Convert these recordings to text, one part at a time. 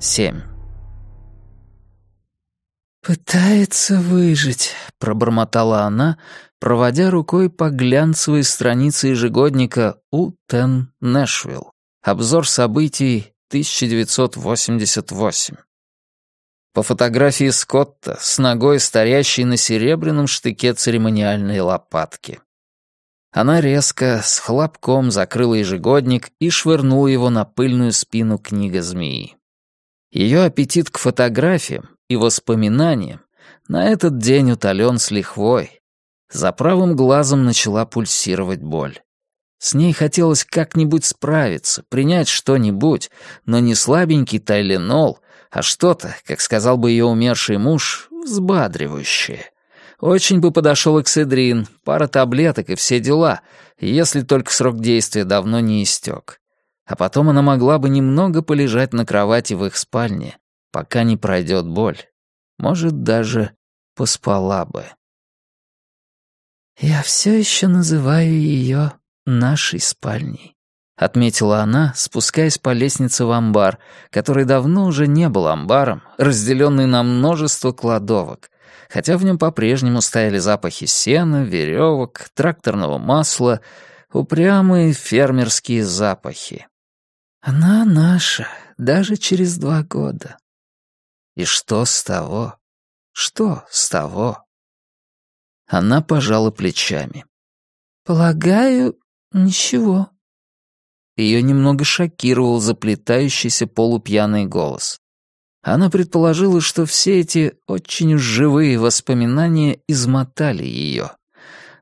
7. «Пытается выжить», — пробормотала она, проводя рукой по глянцевой странице ежегодника «У-Тен Нэшвилл. Обзор событий 1988». По фотографии Скотта с ногой, стоящей на серебряном штыке церемониальной лопатки. Она резко, с хлопком закрыла ежегодник и швырнула его на пыльную спину книга змеи. Ее аппетит к фотографиям и воспоминаниям на этот день утолен с лихвой. За правым глазом начала пульсировать боль. С ней хотелось как-нибудь справиться, принять что-нибудь, но не слабенький тайленол, а что-то, как сказал бы ее умерший муж, взбадривающее. Очень бы подошел экседрин, пара таблеток и все дела, если только срок действия давно не истек. А потом она могла бы немного полежать на кровати в их спальне, пока не пройдет боль. Может, даже поспала бы. «Я все еще называю ее нашей спальней», — отметила она, спускаясь по лестнице в амбар, который давно уже не был амбаром, разделенный на множество кладовок, хотя в нем по-прежнему стояли запахи сена, веревок, тракторного масла, упрямые фермерские запахи. «Она наша, даже через два года. И что с того? Что с того? Она пожала плечами. Полагаю, ничего. Ее немного шокировал заплетающийся полупьяный голос. Она предположила, что все эти очень живые воспоминания измотали ее.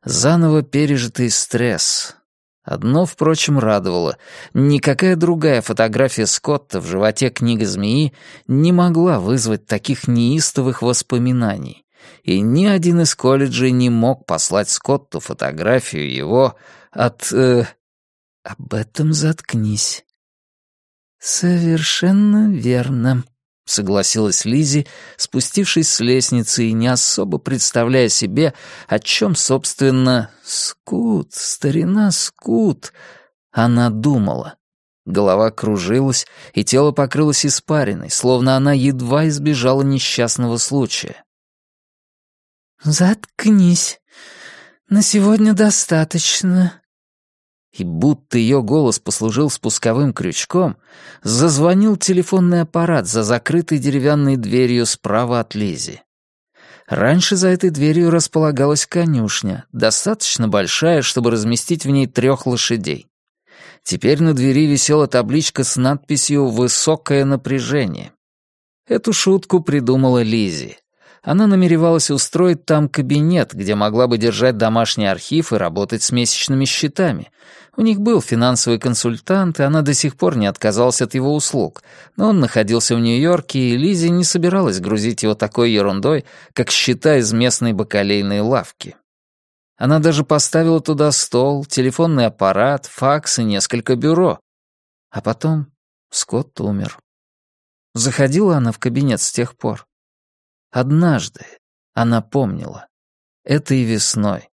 Заново пережитый стресс, Одно, впрочем, радовало. Никакая другая фотография Скотта в животе книги змеи не могла вызвать таких неистовых воспоминаний. И ни один из колледжей не мог послать Скотту фотографию его от... Э, об этом заткнись. «Совершенно верно», — согласилась Лизи, спустившись с лестницы и не особо представляя себе, о чем, собственно, «скут, старина скут», она думала. Голова кружилась, и тело покрылось испариной, словно она едва избежала несчастного случая. «Заткнись. На сегодня достаточно и будто ее голос послужил спусковым крючком, зазвонил телефонный аппарат за закрытой деревянной дверью справа от Лизи. Раньше за этой дверью располагалась конюшня, достаточно большая, чтобы разместить в ней трех лошадей. Теперь на двери висела табличка с надписью «Высокое напряжение». Эту шутку придумала Лизи. Она намеревалась устроить там кабинет, где могла бы держать домашний архив и работать с месячными счетами. У них был финансовый консультант, и она до сих пор не отказалась от его услуг, но он находился в Нью-Йорке, и Лизи не собиралась грузить его такой ерундой, как счета из местной бакалейной лавки. Она даже поставила туда стол, телефонный аппарат, факс и несколько бюро. А потом Скотт умер. Заходила она в кабинет с тех пор. Однажды она помнила. Этой весной.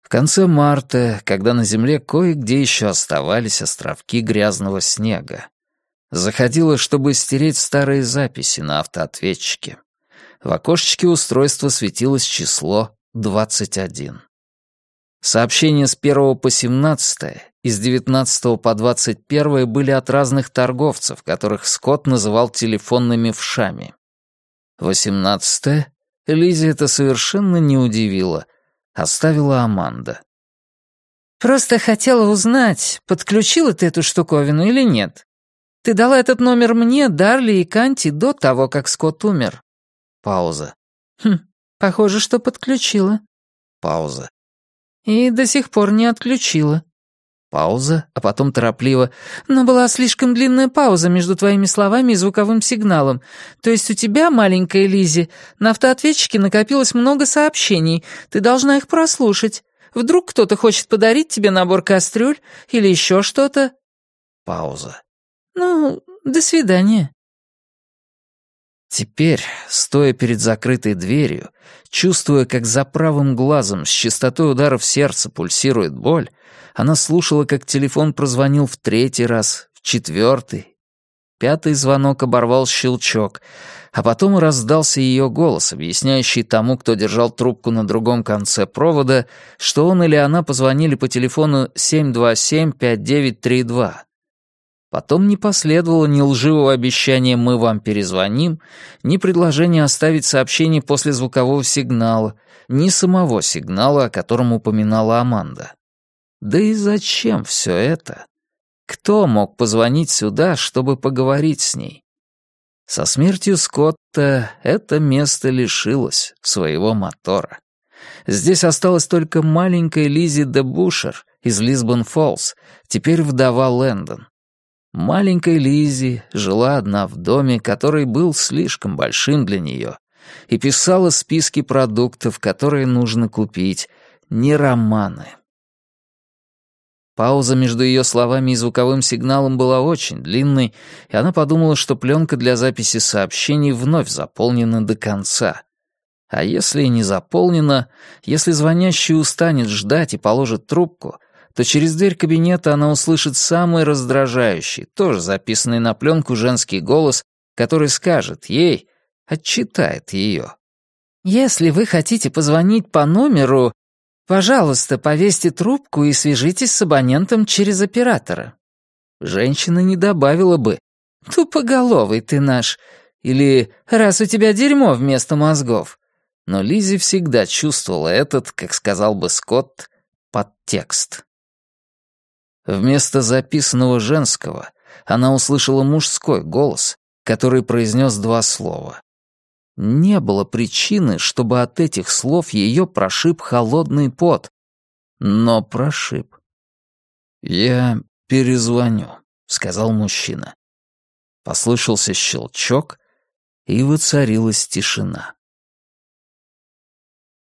В конце марта, когда на земле кое-где еще оставались островки грязного снега. Заходила, чтобы стереть старые записи на автоответчике. В окошечке устройства светилось число 21. Сообщения с 1 по 17 и с 19 по 21 были от разных торговцев, которых Скотт называл телефонными вшами. Восемнадцатое. Лизе это совершенно не удивило. Оставила Аманда. «Просто хотела узнать, подключила ты эту штуковину или нет. Ты дала этот номер мне, Дарли и Канти до того, как Скотт умер». Пауза. «Хм, похоже, что подключила». Пауза. «И до сих пор не отключила». Пауза, а потом торопливо. «Но была слишком длинная пауза между твоими словами и звуковым сигналом. То есть у тебя, маленькая Лизи, на автоответчике накопилось много сообщений. Ты должна их прослушать. Вдруг кто-то хочет подарить тебе набор кастрюль или еще что-то?» Пауза. «Ну, до свидания». Теперь, стоя перед закрытой дверью, чувствуя, как за правым глазом с частотой ударов сердца пульсирует боль, она слушала, как телефон прозвонил в третий раз, в четвертый. Пятый звонок оборвал щелчок, а потом раздался ее голос, объясняющий тому, кто держал трубку на другом конце провода, что он или она позвонили по телефону 727-5932. Потом не последовало ни лживого обещания «мы вам перезвоним», ни предложения оставить сообщение после звукового сигнала, ни самого сигнала, о котором упоминала Аманда. Да и зачем все это? Кто мог позвонить сюда, чтобы поговорить с ней? Со смертью Скотта это место лишилось своего мотора. Здесь осталась только маленькая Лизи де Бушер из Лисбон-Фоллс, теперь вдова Лэндон. Маленькая Лизи жила одна в доме, который был слишком большим для нее, и писала списки продуктов, которые нужно купить, не романы. Пауза между ее словами и звуковым сигналом была очень длинной, и она подумала, что пленка для записи сообщений вновь заполнена до конца. А если и не заполнена, если звонящий устанет ждать и положит трубку, то через дверь кабинета она услышит самый раздражающий, тоже записанный на пленку женский голос, который скажет ей, отчитает ее. «Если вы хотите позвонить по номеру, Пожалуйста, повесьте трубку и свяжитесь с абонентом через оператора». Женщина не добавила бы «Тупоголовый ты наш» или «Раз у тебя дерьмо вместо мозгов». Но Лизи всегда чувствовала этот, как сказал бы Скотт, подтекст. Вместо записанного женского она услышала мужской голос, который произнес два слова не было причины, чтобы от этих слов ее прошиб холодный пот. Но прошиб. «Я перезвоню», — сказал мужчина. Послышался щелчок, и воцарилась тишина.